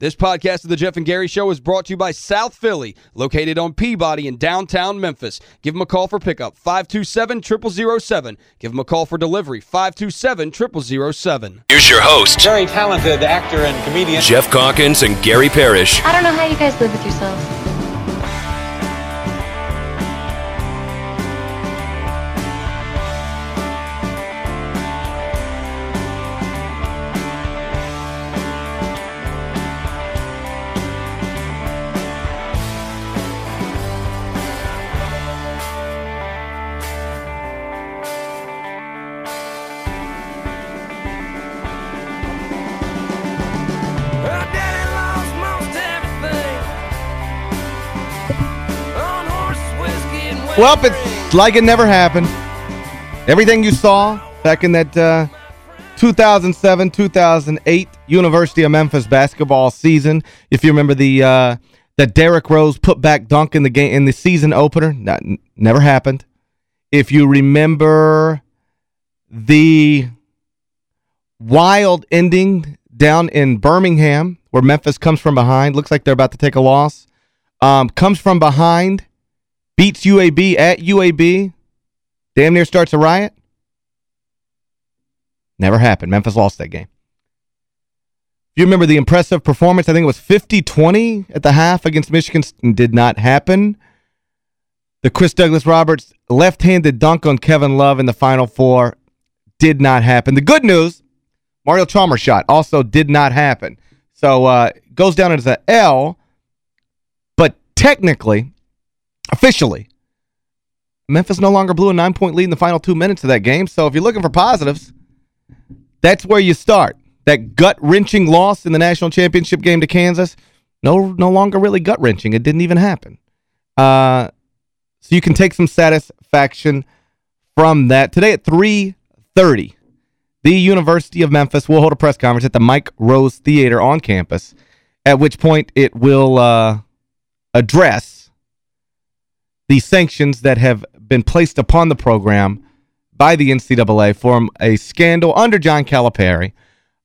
This podcast of the Geoff and Gary Show is brought to you by South Philly, located on Peabody in downtown Memphis. Give them a call for pickup, 527-0007. Give them a call for delivery, 527-0007. Here's your host, Very talented actor and comedian. Geoff Calkins and Gary Parrish. I don't know how you guys live with yourselves. Well, it's like it never happened. Everything you saw back in that 2007-2008 University of Memphis basketball season, if you remember the uh, the Derrick Rose putback dunk in the game in the season opener, that never happened. If you remember the wild ending down in Birmingham where Memphis comes from behind, looks like they're about to take a loss, um, comes from behind, beats UAB at UAB, damn near starts a riot. Never happened. Memphis lost that game. You remember the impressive performance, I think it was 50-20 at the half against Michigan, did not happen. The Chris Douglas Roberts left-handed dunk on Kevin Love in the Final Four did not happen. The good news, Mario Chalmers shot also did not happen. So uh goes down as an L, but technically, officially, Memphis no longer blew a nine-point lead in the final two minutes of that game. So if you're looking for positives, that's where you start. That gut-wrenching loss in the national championship game to Kansas, no no longer really gut-wrenching. It didn't even happen. Uh, so you can take some satisfaction from that. Today at 3.30, the University of Memphis will hold a press conference at the Mike Rose Theater on campus, at which point it will uh, address the sanctions that have been placed upon the program by the NCAA for a scandal under John Calipari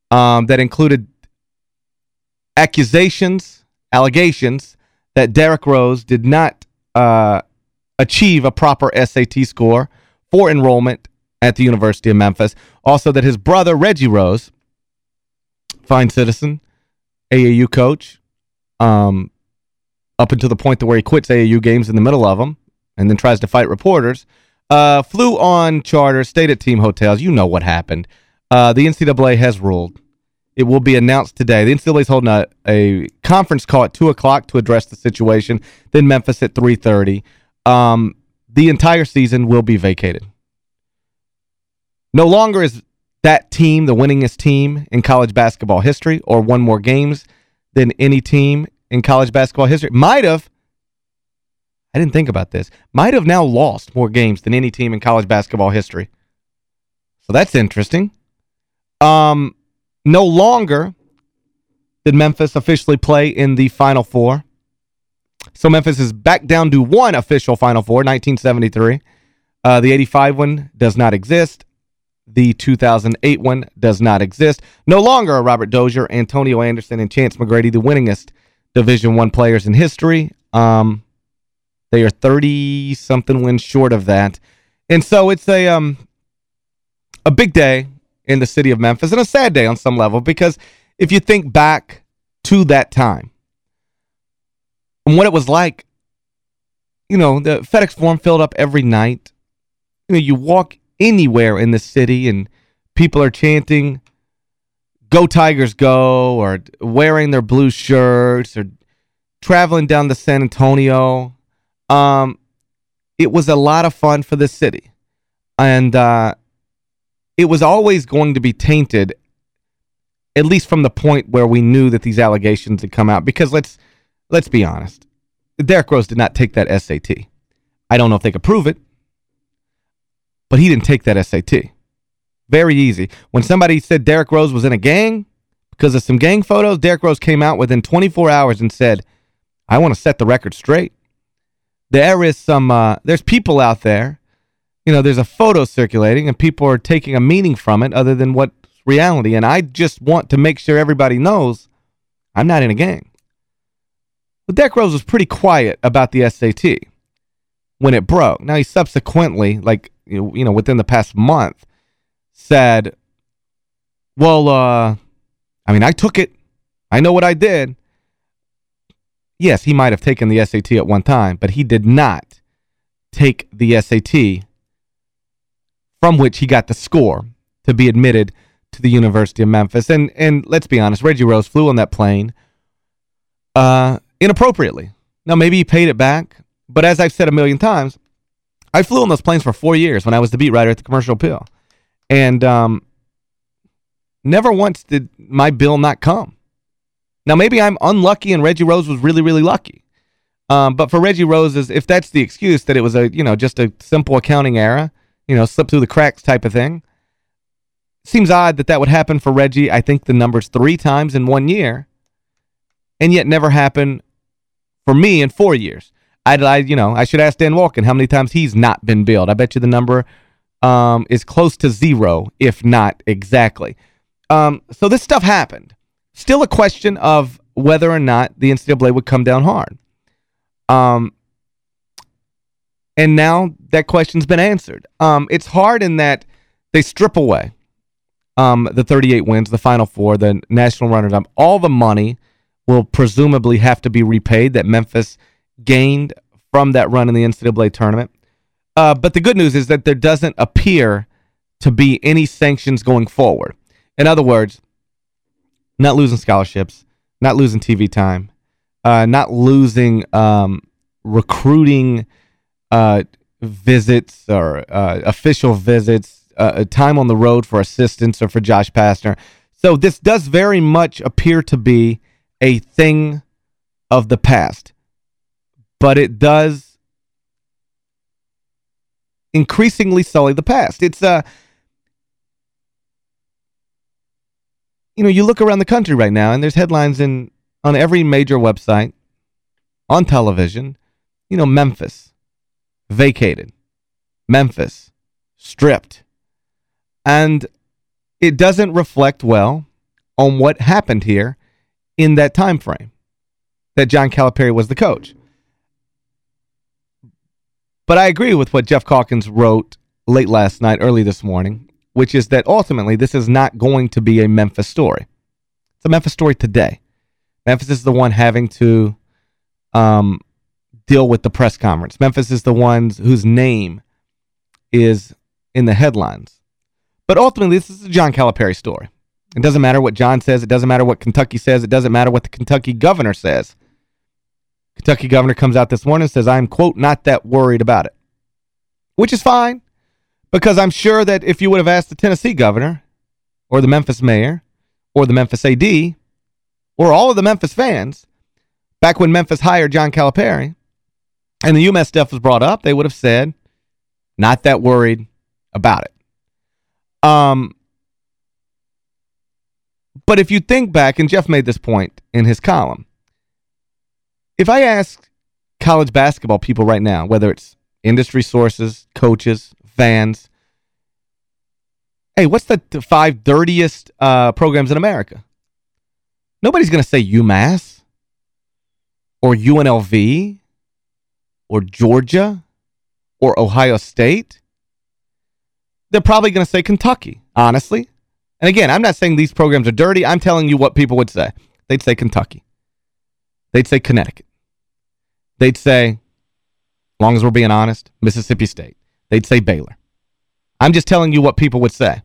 um, that included accusations, allegations that Derrick Rose did not uh, achieve a proper SAT score for enrollment at the University of Memphis. Also that his brother, Reggie Rose, fine citizen, AAU coach, um, up until the point to where he quits AAU games in the middle of them and then tries to fight reporters, uh, flew on charter, stayed at team hotels. You know what happened. Uh, the NCAA has ruled. It will be announced today. The NCAA is holding a, a conference call at 2 o'clock to address the situation. Then Memphis at 3.30. Um, the entire season will be vacated. No longer is that team the winningest team in college basketball history or won more games than any team in college basketball history. Might have, I didn't think about this, might have now lost more games than any team in college basketball history. So that's interesting. Um, no longer did Memphis officially play in the Final Four. So Memphis is back down to one official Final Four, 1973. Uh, the 85 one does not exist. The 2008 one does not exist. No longer are Robert Dozier, Antonio Anderson, and Chance McGrady the winningest Division One players in history. Um, they are 30-something wins short of that. And so it's a um a big day in the city of Memphis and a sad day on some level because if you think back to that time and what it was like, you know, the FedEx Forum filled up every night. You know, you walk anywhere in the city and people are chanting go Tigers go or wearing their blue shirts or traveling down to San Antonio. Um, it was a lot of fun for the city. And uh, it was always going to be tainted, at least from the point where we knew that these allegations had come out. Because let's let's be honest, Derrick Rose did not take that SAT. I don't know if they could prove it, but he didn't take that SAT. Very easy. When somebody said Derrick Rose was in a gang because of some gang photos, Derrick Rose came out within 24 hours and said, I want to set the record straight. There is some, uh, there's people out there, you know, there's a photo circulating and people are taking a meaning from it other than what's reality. And I just want to make sure everybody knows I'm not in a gang. But Derrick Rose was pretty quiet about the SAT when it broke. Now, he subsequently, like, you know, within the past month, said, well, uh, I mean, I took it. I know what I did. Yes, he might have taken the SAT at one time, but he did not take the SAT from which he got the score to be admitted to the University of Memphis. And and let's be honest, Reggie Rose flew on that plane uh, inappropriately. Now, maybe he paid it back, but as I've said a million times, I flew on those planes for four years when I was the beat writer at the Commercial Appeal. And um, never once did my bill not come. Now, maybe I'm unlucky and Reggie Rose was really, really lucky. Um, but for Reggie Rose, is if that's the excuse that it was a, you know, just a simple accounting error, you know, slip through the cracks type of thing, seems odd that that would happen for Reggie. I think the number's three times in one year, and yet never happen for me in four years. I'd, I, you know, I should ask Dan Wolken how many times he's not been billed. I bet you the number um, is close to zero, if not exactly. Um, so this stuff happened. Still a question of whether or not the NCAA would come down hard. Um, and now that question's been answered. Um, it's hard in that they strip away um, the 38 wins, the Final Four, the national runners-up. All the money will presumably have to be repaid that Memphis gained from that run in the NCAA tournament. Uh, but the good news is that there doesn't appear to be any sanctions going forward. In other words, not losing scholarships, not losing TV time, uh, not losing um, recruiting uh, visits or uh, official visits, uh, time on the road for assistance or for Josh Pastner. So this does very much appear to be a thing of the past. But it does increasingly sully the past. It's uh you know, you look around the country right now and there's headlines in on every major website, on television, you know, Memphis vacated. Memphis stripped. And it doesn't reflect well on what happened here in that time frame that John Calipari was the coach. But I agree with what Geoff Calkins wrote late last night, early this morning, which is that ultimately this is not going to be a Memphis story. It's a Memphis story today. Memphis is the one having to um, deal with the press conference. Memphis is the ones whose name is in the headlines. But ultimately, this is a John Calipari story. It doesn't matter what John says. It doesn't matter what Kentucky says. It doesn't matter what the Kentucky governor says. Kentucky governor comes out this morning and says, I'm, quote, not that worried about it. Which is fine, because I'm sure that if you would have asked the Tennessee governor or the Memphis mayor or the Memphis AD or all of the Memphis fans, back when Memphis hired John Calipari and the UMass stuff was brought up, they would have said, not that worried about it. Um, but if you think back, and Geoff made this point in his column, if I ask college basketball people right now, whether it's industry sources, coaches, fans, hey, what's the five dirtiest uh, programs in America? Nobody's going to say UMass or UNLV or Georgia or Ohio State. They're probably going to say Kentucky, honestly. And again, I'm not saying these programs are dirty. I'm telling you what people would say. They'd say Kentucky. They'd say Connecticut. They'd say, as long as we're being honest, Mississippi State. They'd say Baylor. I'm just telling you what people would say.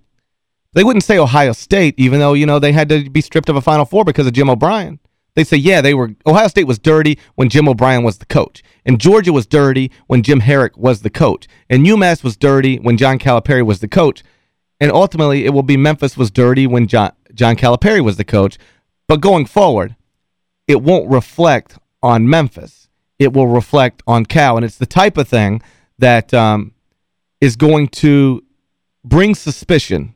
They wouldn't say Ohio State, even though, you know, they had to be stripped of a Final Four because of Jim O'Brien. They say, yeah, they were Ohio State was dirty when Jim O'Brien was the coach. And Georgia was dirty when Jim Harrick was the coach. And UMass was dirty when John Calipari was the coach. And ultimately, it will be Memphis was dirty when John, John Calipari was the coach. But going forward, it won't reflect on Memphis. It will reflect on Cal. And it's the type of thing that um, is going to bring suspicion,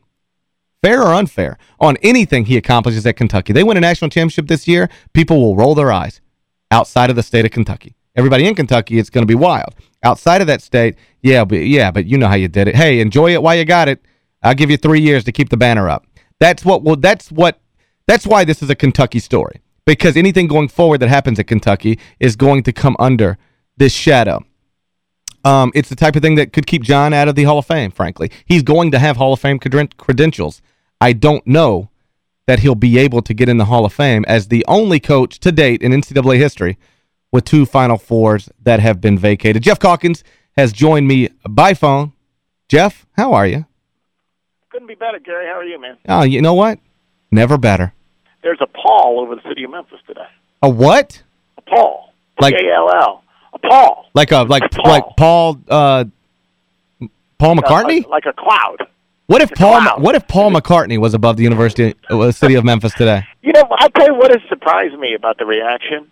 fair or unfair, on anything he accomplishes at Kentucky. They win a national championship this year, people will roll their eyes outside of the state of Kentucky. Everybody in Kentucky, it's going to be wild. Outside of that state, yeah, but yeah, but you know how you did it. Hey, enjoy it while you got it. I'll give you three years to keep the banner up. That's what well, that's what that's why this is a Kentucky story. Because anything going forward that happens at Kentucky is going to come under this shadow. Um, it's the type of thing that could keep John out of the Hall of Fame, frankly. He's going to have Hall of Fame credentials. I don't know that he'll be able to get in the Hall of Fame as the only coach to date in NCAA history with two Final Fours that have been vacated. Geoff Calkins has joined me by phone. Geoff, how are you? Couldn't be better, Gary. How are you, man? Oh, you know what? Never better. There's a Paul over the city of Memphis today. A what? A Paul. Like- P-A-L-L. A Paul. Like a like Paul. like Paul uh Paul McCartney? Uh, like, like a cloud. what if it's Paul what if Paul McCartney was above the University uh, city of Memphis today? You know, I'll tell you what has surprised me about the reaction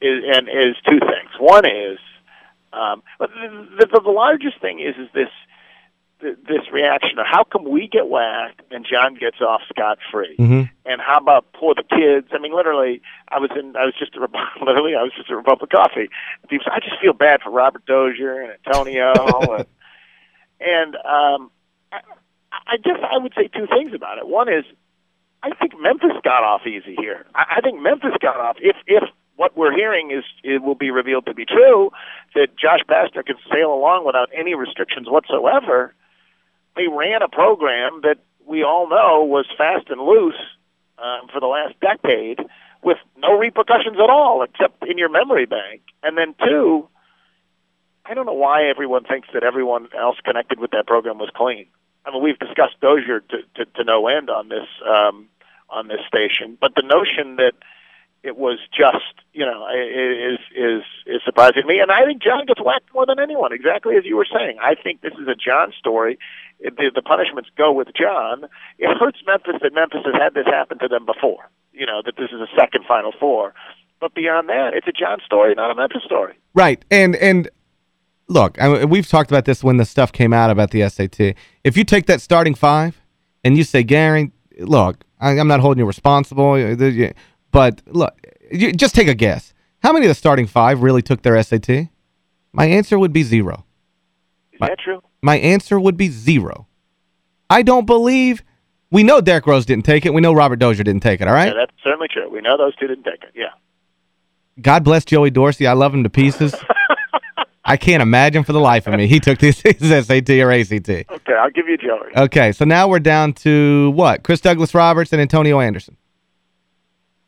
is, and is two things. One is, um, but the, the, the largest thing is, is this th- this reaction of how come we get whacked and John gets off scot free, Mhm. and how about poor the kids? I mean, literally, I was in, I was just a literally, I was just a Republic Coffee. People, I just feel bad for Robert Dozier and Antonio, and, and um, I, I guess I would say two things about it. One is, I think Memphis got off easy here. I, I think Memphis got off if if what we're hearing is it will be revealed to be true that Josh Pastner can sail along without any restrictions whatsoever. They ran a program that we all know was fast and loose um, for the last decade with no repercussions at all except in your memory bank. And then two, I don't know why everyone thinks that everyone else connected with that program was clean. I mean, we've discussed Dozier to, to, to no end on this um, on this station, but the notion that it was just, you know, is is is surprising to me. And I think John gets whacked more than anyone. Exactly as you were saying. I think this is a John story. The, the punishments go with John. It hurts Memphis that Memphis has had this happen to them before. You know that this is a second Final Four. But beyond that, it's a John story, not a Memphis story. Right. And and look, I mean, we've talked about this when the stuff came out about the SAT. If you take that starting five and you say, Gary, look, I, I'm not holding you responsible, but look, you, just take a guess. How many of the starting five really took their SAT? My answer would be zero. Is My- that true? My answer would be zero. I don't believe... We know Derrick Rose didn't take it. We know Robert Dozier didn't take it, all right? Yeah, that's certainly true. We know those two didn't take it. Yeah. God bless Joey Dorsey. I love him to pieces. I can't imagine for the life of me. He took this his SAT or ACT. Okay, I'll give you Joey. Okay, so now we're down to what? Chris Douglas Roberts and Antonio Anderson.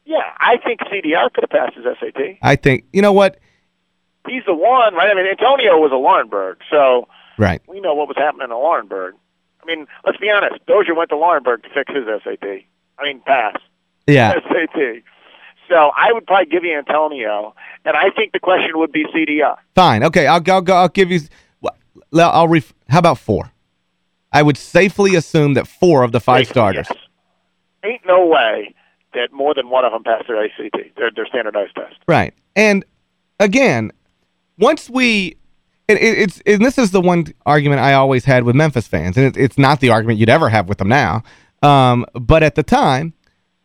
Yeah, I think CDR could have passed his SAT. I think, you know what? He's the one, right? I mean, Antonio was a Laurinburg, so Right. we know what was happening in Laurinburg. I mean, let's be honest. Dozier went to Laurinburg to fix his SAT. I mean, pass Yeah. SAT. So I would probably give you Antonio, and I think the question would be CDR. Fine. Okay, I'll, I'll, I'll give you... I'll ref, How about four? I would safely assume that four of the five starters. Yes. Ain't no way that more than one of them passed their ACT, their, their standardized test. Right. And again, once we it, it, it's and this is the one argument I always had with Memphis fans, and it, it's not the argument you'd ever have with them now. Um, but at the time,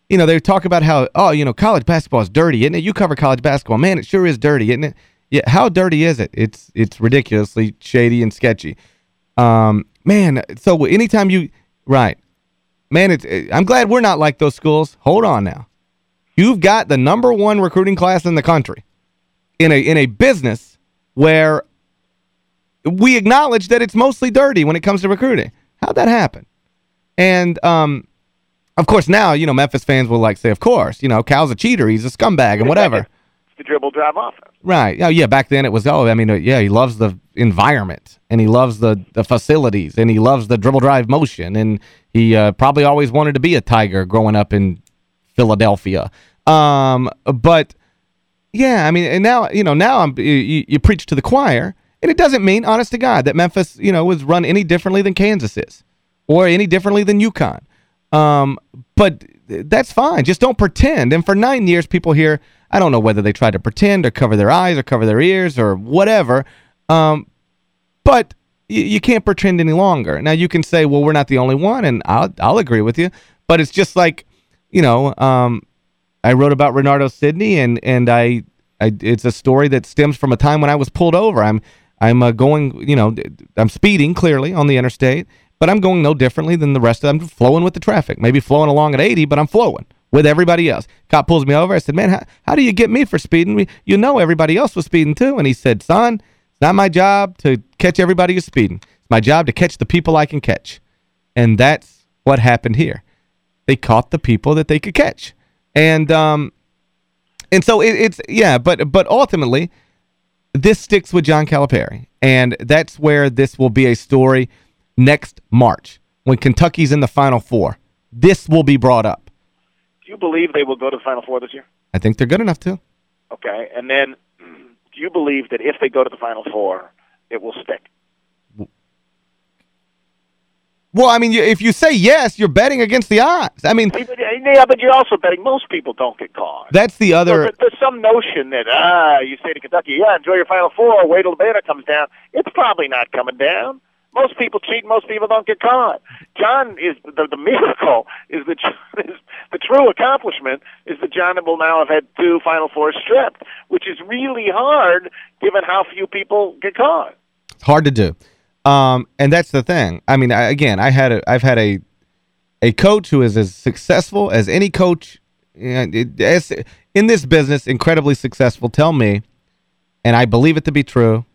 you know, they talk about how oh, you know, college basketball is dirty, isn't it? You cover college basketball, man, it sure is dirty, isn't it? Yeah, how dirty is it? It's it's ridiculously shady and sketchy. Um, man, so anytime you right, man, it's I'm glad we're not like those schools. Hold on now. You've got the number one recruiting class in the country in a in a business where we acknowledge that it's mostly dirty when it comes to recruiting. How'd that happen? And um of course now, you know, Memphis fans will like say, of course, you know, Cal's a cheater, he's a scumbag and whatever. It's the dribble drive offense. Right. Oh, yeah, back then it was, oh, I mean, uh, yeah, he loves the environment, and he loves the, the facilities, and he loves the dribble drive motion, and he uh, probably always wanted to be a Tiger growing up in Philadelphia. Um, but, yeah, I mean, and now, you know, now I'm you, you preach to the choir, and it doesn't mean, honest to God, that Memphis, you know, was run any differently than Kansas is, or any differently than UConn. Um, but that's fine. Just don't pretend. And for nine years, people here, I don't know whether they tried to pretend or cover their eyes or cover their ears or whatever. Um, but you, you can't pretend any longer. Now, you can say, well, we're not the only one, and I'll, I'll agree with you. But it's just like, you know, um, I wrote about Renardo Sidney, and, and I, I it's a story that stems from a time when I was pulled over. I'm I'm uh, going, you know, I'm speeding clearly on the interstate, but I'm going no differently than the rest of them. I'm flowing with the traffic. Maybe flowing along at 80, but I'm flowing. with everybody else. Cop pulls me over. I said, man, how, how do you get me for speeding? You know everybody else was speeding too. And he said, son, it's not my job to catch everybody who's speeding. It's my job to catch the people I can catch. And that's what happened here. They caught the people that they could catch. And um, and so it, it's, yeah, but but ultimately, this sticks with John Calipari. And that's where this will be a story next March when Kentucky's in the Final Four. This will be brought up. Do you believe they will go to the Final Four this year? I think they're good enough to. Okay, and then you believe that if they go to the Final Four, it will stick? Well, I mean, if you say yes, you're betting against the odds. I mean, Yeah, but you're also betting most people don't get caught. that's the other... there- there's some notion that ah, you say to Kentucky, yeah, enjoy your Final Four. Wait till the banner comes down. It's probably not coming down. Most people cheat. Most people don't get caught. John is the, the miracle is John is the true accomplishment is that John will now have had two Final Fours stripped, which is really hard given how few people get caught. Hard to do. Um, and that's the thing. I mean, I, again, I had a, I've had a a coach who is as successful as any coach in this business, incredibly successful, tell me, and I believe it to be true,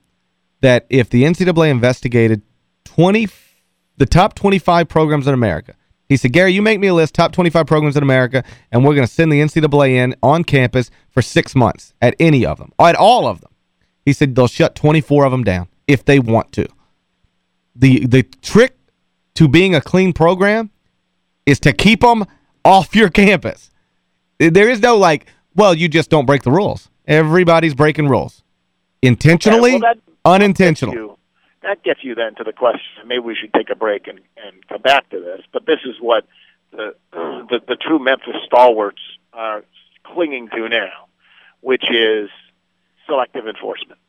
that if the NCAA investigated 20, the top 25 programs in America, he said, Gary, you make me a list, top 25 programs in America, and we're going to send the NCAA in on campus for six months at any of them, at all of them. He said they'll shut 24 of them down if they want to. The the trick to being a clean program is to keep them off your campus. There is no like, well, you just don't break the rules. Everybody's breaking rules. Intentionally, Yeah, well, that- unintentional. you, that gets you then to the question. Maybe we should take a break and, and come back to this. But this is what the, the the true Memphis stalwarts are clinging to now, which is selective enforcement.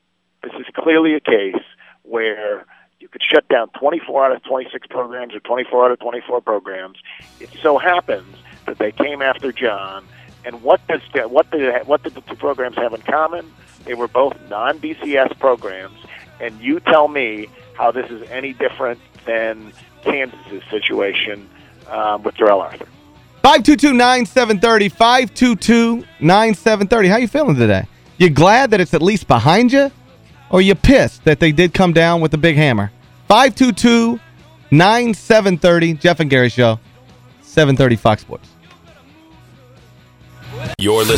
This is clearly a case where you could shut down 24 out of 26 programs or 24 out of 24 programs. It so happens that they came after John. And what does what did what did the two programs have in common? They were both non-BCS programs. And you tell me how this is any different than Kansas's situation um, with Darrell Arthur. 522-9730, 522-9730. How you feeling today? You glad that it's at least behind you? Or you pissed that they did come down with the big hammer? 522-9730, Geoff and Gary Show, 730 Fox Sports. You're listening.